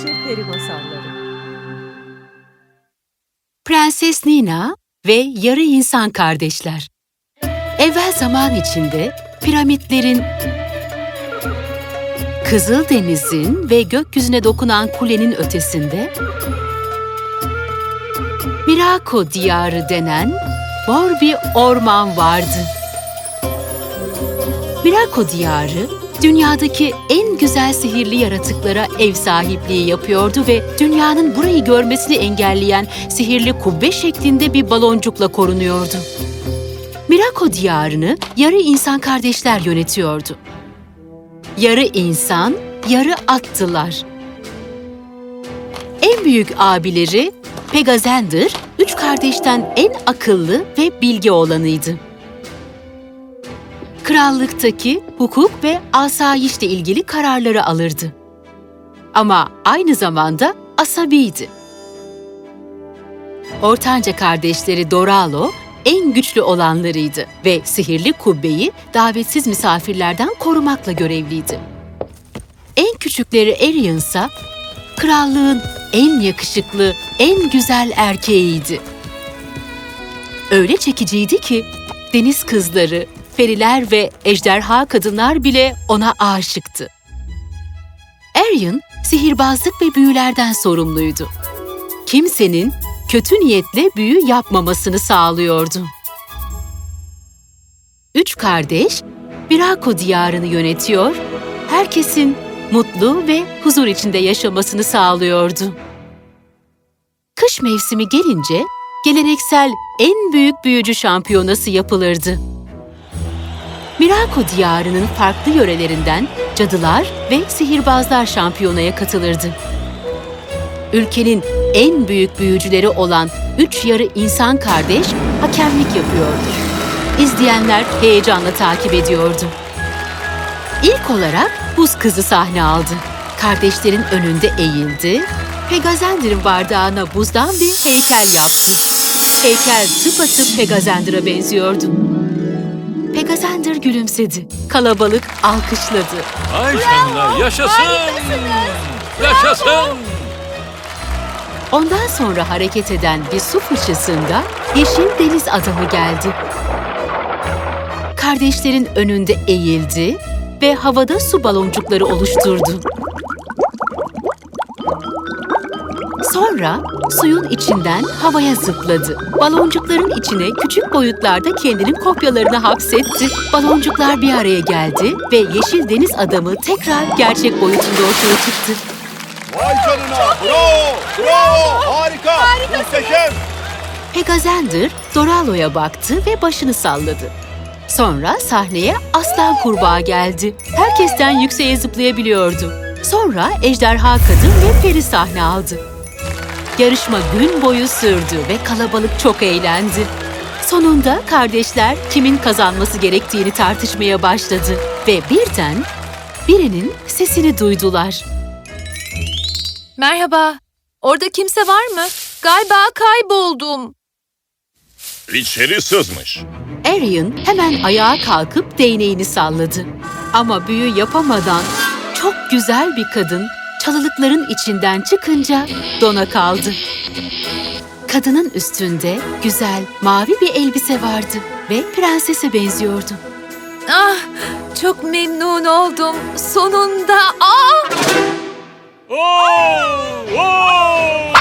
İçin peri masalları. Prenses Nina ve yarı insan kardeşler. Evvel zaman içinde piramitlerin, Kızıldeniz'in ve gökyüzüne dokunan kulenin ötesinde Mirako diyarı denen mor bir orman vardı. Mirako diyarı dünyadaki en güzel sihirli yaratıklara ev sahipliği yapıyordu ve dünyanın burayı görmesini engelleyen sihirli kubbe şeklinde bir baloncukla korunuyordu. Mirako diyarını yarı insan kardeşler yönetiyordu. Yarı insan, yarı attılar. En büyük abileri Pegazendir, üç kardeşten en akıllı ve bilgi olanıydı krallıktaki hukuk ve asayişle ilgili kararları alırdı. Ama aynı zamanda asabiydi. Ortanca kardeşleri Doralo en güçlü olanlarıydı ve sihirli kubbeyi davetsiz misafirlerden korumakla görevliydi. En küçükleri Arian ise krallığın en yakışıklı, en güzel erkeğiydi. Öyle çekiciydi ki deniz kızları, periler ve ejderha kadınlar bile ona aşıktı. Arian, sihirbazlık ve büyülerden sorumluydu. Kimsenin kötü niyetle büyü yapmamasını sağlıyordu. Üç kardeş, Birako diyarını yönetiyor, herkesin mutlu ve huzur içinde yaşamasını sağlıyordu. Kış mevsimi gelince, geleneksel en büyük büyücü şampiyonası yapılırdı. Mirako diyarının farklı yörelerinden cadılar ve sihirbazlar şampiyonaya katılırdı. Ülkenin en büyük büyücüleri olan üç yarı insan kardeş hakemlik yapıyordu. İzleyenler heyecanla takip ediyordu. İlk olarak buz kızı sahne aldı. Kardeşlerin önünde eğildi, Pegazendir'in bardağına buzdan bir heykel yaptı. Heykel tıpatıp Pegazendir'e benziyordu. Pegazendir gülümsedi. Kalabalık alkışladı. Ay canına yaşasın! Yaşasın! Ondan sonra hareket eden bir su fıçısında yeşil deniz adamı geldi. Kardeşlerin önünde eğildi ve havada su baloncukları oluşturdu. Sonra suyun içinden havaya zıpladı. Baloncukların içine küçük boyutlarda kendinin kopyalarını hapsetti. Baloncuklar bir araya geldi ve yeşil deniz adamı tekrar gerçek boyutunda ortaya çıktı. Vay canına! Bravo! Bravo! Harika! Muhteşem! Pegazendir Doralo'ya baktı ve başını salladı. Sonra sahneye aslan kurbağa geldi. Herkesten yükseğe zıplayabiliyordu. Sonra ejderha kadın ve peri sahne aldı. Yarışma gün boyu sürdü ve kalabalık çok eğlendi. Sonunda kardeşler kimin kazanması gerektiğini tartışmaya başladı ve birden birinin sesini duydular. Merhaba. Orada kimse var mı? Galiba kayboldum. İçeri sızmış. Arian hemen ayağa kalkıp değneğini salladı. Ama büyü yapamadan çok güzel bir kadın çalılıkların içinden çıkınca dona kaldı. Kadının üstünde güzel mavi bir elbise vardı ve prensese benziyordu. Ah, çok memnun oldum. Sonunda. Ah! Oo! Oo!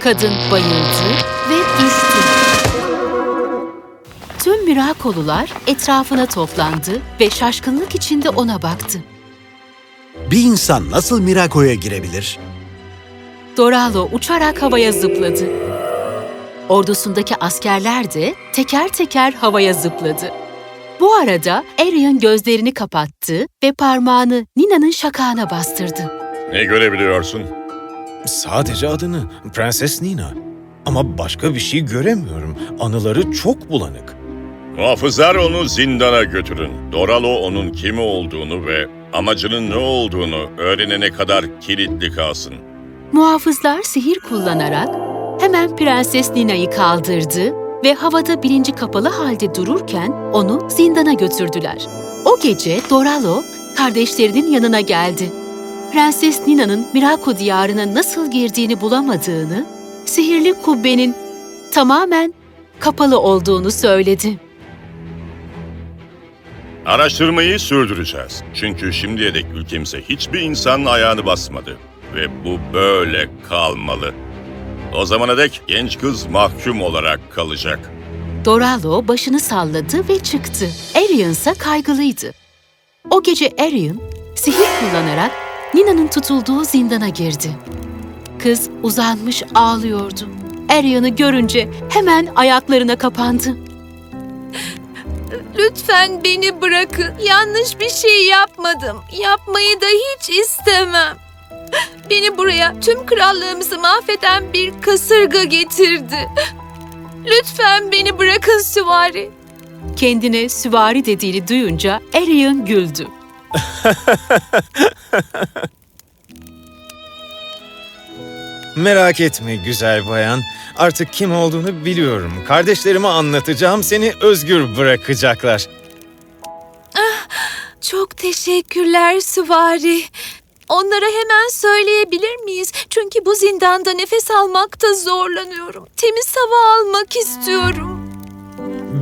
Kadın bayıldı ve düştü. Tüm Mirakolular etrafına toplandı ve şaşkınlık içinde ona baktı. Bir insan nasıl Mirako'ya girebilir? Doralo uçarak havaya zıpladı. Ordusundaki askerler de teker teker havaya zıpladı. Bu arada Arian gözlerini kapattı ve parmağını Nina'nın şakağına bastırdı. Ne görebiliyorsun? Sadece adını, Prenses Nina. Ama başka bir şey göremiyorum. Anıları çok bulanık. Muhafızlar onu zindana götürün. Doralo onun kimi olduğunu ve amacının ne olduğunu öğrenene kadar kilitli kalsın. Muhafızlar sihir kullanarak hemen Prenses Nina'yı kaldırdı ve havada bilinci kapalı halde dururken onu zindana götürdüler. O gece Doralo kardeşlerinin yanına geldi. Prenses Nina'nın Mirako diyarına nasıl girdiğini bulamadığını, sihirli kubbenin tamamen kapalı olduğunu söyledi. Araştırmayı sürdüreceğiz. Çünkü şimdiye dek ülkemize hiçbir insan ayağını basmadı. Ve bu böyle kalmalı. O zamana dek genç kız mahkum olarak kalacak. Doralo başını salladı ve çıktı. Arion ise kaygılıydı. O gece Arion sihir kullanarak Nina'nın tutulduğu zindana girdi. Kız uzanmış ağlıyordu. Arion'u görünce hemen ayaklarına kapandı. Lütfen beni bırakın. Yanlış bir şey yapmadım. Yapmayı da hiç istemem. Beni buraya tüm krallığımızı mahveden bir kasırga getirdi. Lütfen beni bırakın süvari. Kendine süvari dediğini duyunca Arion güldü. Merak etme güzel bayan. Artık kim olduğunu biliyorum. Kardeşlerime anlatacağım, seni özgür bırakacaklar. Çok teşekkürler süvari. Onlara hemen söyleyebilir miyiz? Çünkü bu zindanda nefes almakta zorlanıyorum. Temiz hava almak istiyorum.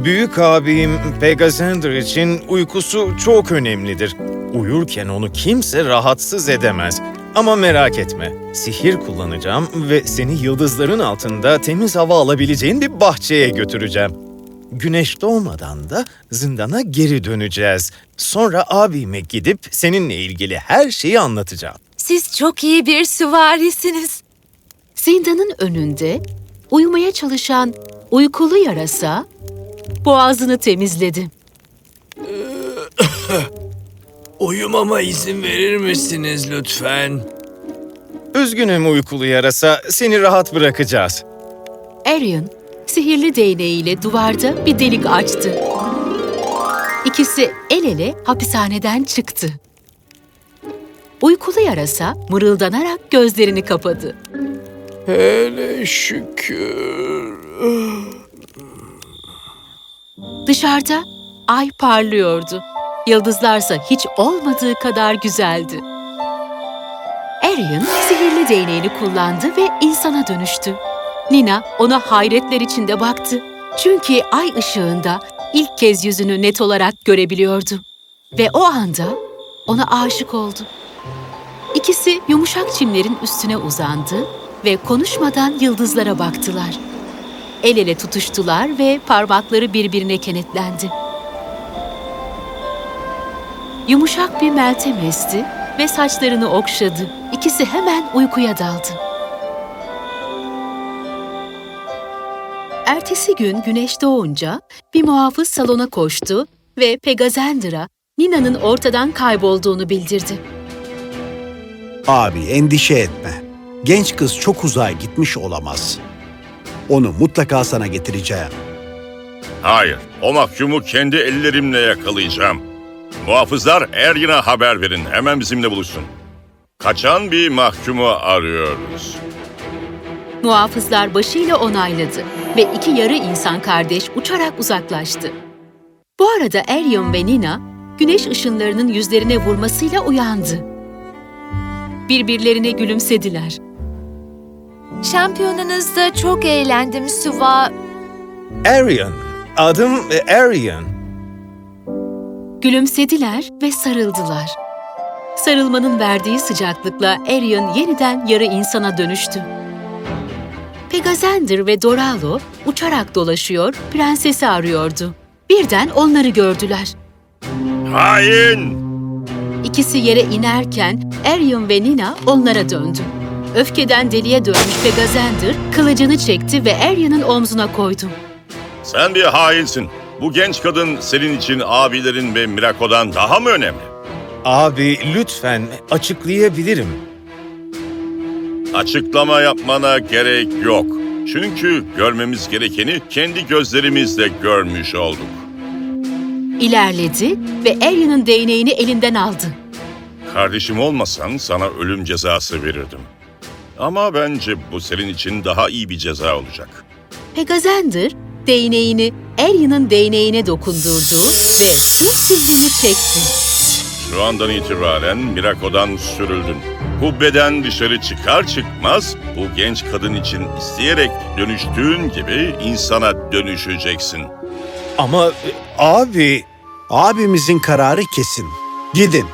Büyük abim Pegasander için uykusu çok önemlidir. Uyurken onu kimse rahatsız edemez. Ama merak etme, sihir kullanacağım ve seni yıldızların altında temiz hava alabileceğin bir bahçeye götüreceğim. Güneş doğmadan da zindana geri döneceğiz. Sonra abime gidip seninle ilgili her şeyi anlatacağım. Siz çok iyi bir süvarisiniz. Zindanın önünde uyumaya çalışan uykulu yarasa boğazını temizledi. Uyumama izin verir misiniz lütfen? Üzgünüm uykulu yarasa, seni rahat bırakacağız. Arion sihirli değneğiyle duvarda bir delik açtı. İkisi el ele hapishaneden çıktı. Uykulu yarasa mırıldanarak gözlerini kapadı. Hele şükür. Dışarıda ay parlıyordu. Yıldızlarsa hiç olmadığı kadar güzeldi. Arion sihirli değneğini kullandı ve insana dönüştü. Nina ona hayretler içinde baktı. Çünkü ay ışığında ilk kez yüzünü net olarak görebiliyordu. Ve o anda ona aşık oldu. İkisi yumuşak çimlerin üstüne uzandı ve konuşmadan yıldızlara baktılar. El ele tutuştular ve parmakları birbirine kenetlendi. Yumuşak bir meltem esti ve saçlarını okşadı. İkisi hemen uykuya daldı. Ertesi gün güneş doğunca bir muhafız salona koştu ve Pegazender'a Nina'nın ortadan kaybolduğunu bildirdi. Abi endişe etme. Genç kız çok uzağa gitmiş olamaz. Onu mutlaka sana getireceğim. Hayır, o mahkumu kendi ellerimle yakalayacağım. Muhafızlar Ergin'e haber verin, hemen bizimle buluşsun. Kaçan bir mahkumu arıyoruz. Muhafızlar başıyla onayladı ve iki yarı insan kardeş uçarak uzaklaştı. Bu arada Arion ve Nina güneş ışınlarının yüzlerine vurmasıyla uyandı. Birbirlerine gülümsediler. Şampiyonunuzda çok eğlendim Suva. Arian, adım Arian. Gülümsediler ve sarıldılar. Sarılmanın verdiği sıcaklıkla Arion yeniden yarı insana dönüştü. Pegazander ve Doralo uçarak dolaşıyor, prensesi arıyordu. Birden onları gördüler. Hain! İkisi yere inerken Arion ve Nina onlara döndü. Öfkeden deliye dönmüş Pegazander kılıcını çekti ve Arion'un omzuna koydu. Sen bir hainsin. Bu genç kadın senin için abilerin ve Mirako'dan daha mı önemli? Abi lütfen açıklayabilirim. Açıklama yapmana gerek yok. Çünkü görmemiz gerekeni kendi gözlerimizle görmüş olduk. İlerledi ve Arion'un değneğini elinden aldı. Kardeşim olmasan sana ölüm cezası verirdim. Ama bence bu senin için daha iyi bir ceza olacak. Pegazander değneğini Arion'un değneğine dokundurdu ve sihrini çekti. Şu andan itibaren Mirako'dan sürüldün. Kubbeden dışarı çıkar çıkmaz bu genç kadın için isteyerek dönüştüğün gibi insana dönüşeceksin. Ama e, abi... Abimizin kararı kesin. Gidin.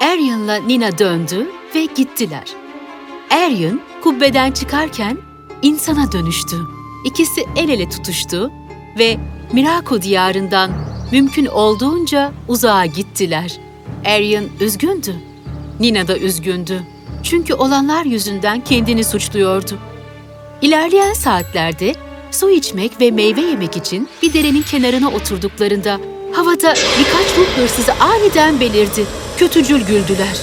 Arian'la Nina döndü ve gittiler. Arian kubbeden çıkarken insana dönüştü. İkisi el ele tutuştu ve Mirako diyarından mümkün olduğunca uzağa gittiler. Arian üzgündü. Nina da üzgündü. Çünkü olanlar yüzünden kendini suçluyordu. İlerleyen saatlerde su içmek ve meyve yemek için bir derenin kenarına oturduklarında havada birkaç ruh hırsızı aniden belirdi. Kötücül güldüler.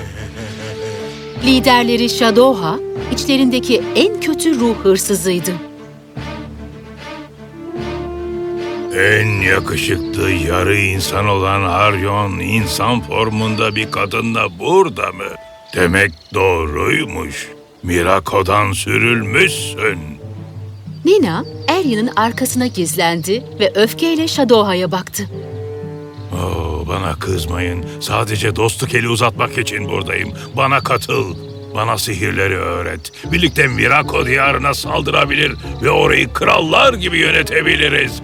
Liderleri Shadowha, içlerindeki en kötü ruh hırsızıydı. En yakışıklı yarı insan olan Aryon insan formunda bir kadınla burada mı? Demek doğruymuş. Mirako'dan sürülmüşsün. Nina, Arya'nın arkasına gizlendi ve öfkeyle Shadowha'ya baktı. Bana kızmayın. Sadece dostluk eli uzatmak için buradayım. Bana katıl. Bana sihirleri öğret. Birlikte Mirako diyarına saldırabilir ve orayı krallar gibi yönetebiliriz.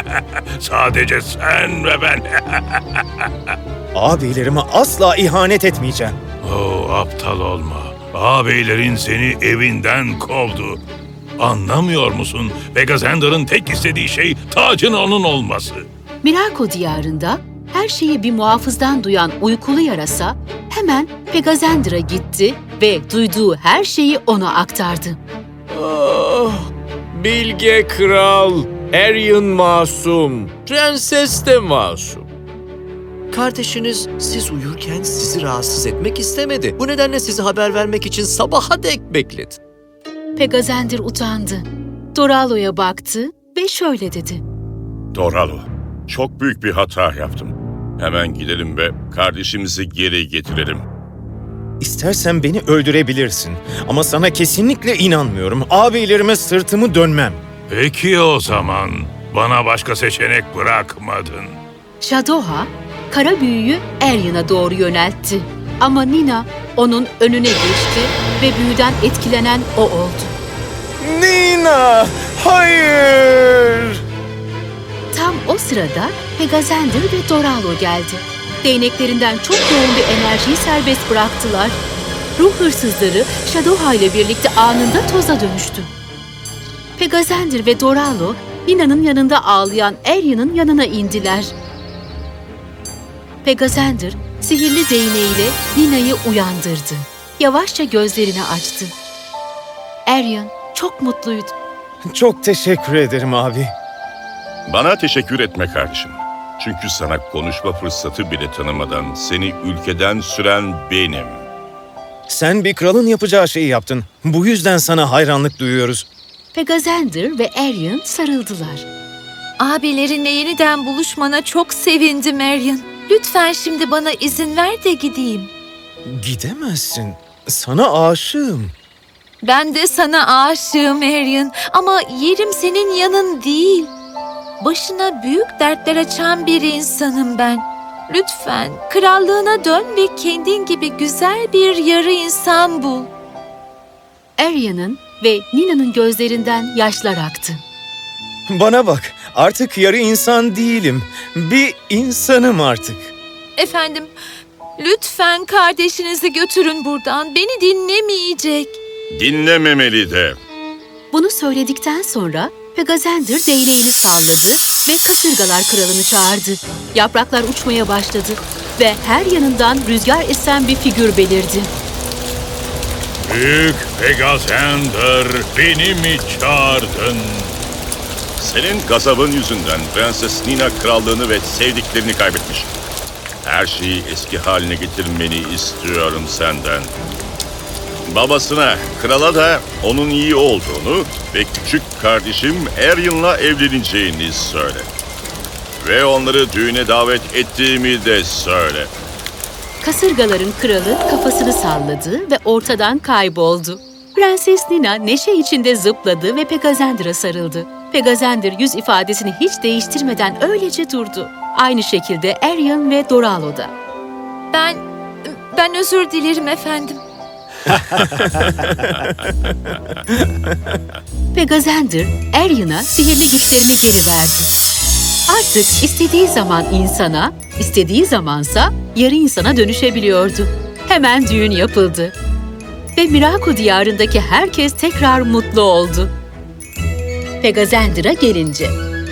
Sadece sen ve ben. Abilerime asla ihanet etmeyeceğim. Oo, aptal olma. Ağabeylerin seni evinden kovdu. Anlamıyor musun? Vegazender'ın tek istediği şey tacın onun olması. Mirako diyarında her şeyi bir muhafızdan duyan uykulu yarasa hemen Pegazendra'a gitti ve duyduğu her şeyi ona aktardı. Ah, bilge kral, Arian masum, prenses de masum. Kardeşiniz siz uyurken sizi rahatsız etmek istemedi. Bu nedenle size haber vermek için sabaha dek bekledi. Pegazendir utandı. Doralo'ya baktı ve şöyle dedi. Doralo, çok büyük bir hata yaptım. Hemen gidelim ve kardeşimizi geri getirelim. İstersen beni öldürebilirsin. Ama sana kesinlikle inanmıyorum. Abilerime sırtımı dönmem. Peki o zaman. Bana başka seçenek bırakmadın. Shadowha, kara büyüyü Arian'a doğru yöneltti. Ama Nina onun önüne geçti ve büyüden etkilenen o oldu. Nina! Hayır! Sırada Pegazendir ve Doralo geldi. Değneklerinden çok yoğun bir enerjiyi serbest bıraktılar. Ruh hırsızları Shadowha ile birlikte anında toza dönüştü. Pegazendir ve Doralo, Nina'nın yanında ağlayan Arian'ın yanına indiler. Pegazendir, sihirli değneğiyle Nina'yı uyandırdı. Yavaşça gözlerini açtı. Arian çok mutluydu. Çok teşekkür ederim abi. Bana teşekkür etme kardeşim. Çünkü sana konuşma fırsatı bile tanımadan seni ülkeden süren benim. Sen bir kralın yapacağı şeyi yaptın. Bu yüzden sana hayranlık duyuyoruz. Pegazendir ve Arian sarıldılar. Abilerinle yeniden buluşmana çok sevindim Marion. Lütfen şimdi bana izin ver de gideyim. Gidemezsin. Sana aşığım. Ben de sana aşığım Marion ama yerim senin yanın değil. Başına büyük dertler açan bir insanım ben. Lütfen krallığına dön ve kendin gibi güzel bir yarı insan bul. Arian'ın ve Nina'nın gözlerinden yaşlar aktı. Bana bak, artık yarı insan değilim. Bir insanım artık. Efendim, lütfen kardeşinizi götürün buradan. Beni dinlemeyecek. Dinlememeli de. Bunu söyledikten sonra Pegazendir değneğini salladı ve kasırgalar kralını çağırdı. Yapraklar uçmaya başladı ve her yanından rüzgar esen bir figür belirdi. Büyük Pegazender beni mi çağırdın? Senin gazabın yüzünden Prenses Nina krallığını ve sevdiklerini kaybetmiş. Her şeyi eski haline getirmeni istiyorum senden. Babasına, krala da onun iyi olduğunu ve küçük kardeşim Arian'la evleneceğini söyle. Ve onları düğüne davet ettiğimi de söyle. Kasırgaların kralı kafasını salladı ve ortadan kayboldu. Prenses Nina neşe içinde zıpladı ve Pegazendir'e sarıldı. Pegazendir yüz ifadesini hiç değiştirmeden öylece durdu. Aynı şekilde Arion ve Doralo da. Ben, ben özür dilerim efendim. Pegazendir, Arion'a sihirli güçlerini geri verdi. Artık istediği zaman insana, istediği zamansa yarı insana dönüşebiliyordu. Hemen düğün yapıldı. Ve Mirako diyarındaki herkes tekrar mutlu oldu. Pegazendir'a gelince,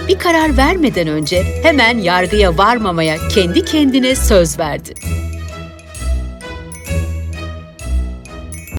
bir karar vermeden önce hemen yargıya varmamaya kendi kendine söz verdi.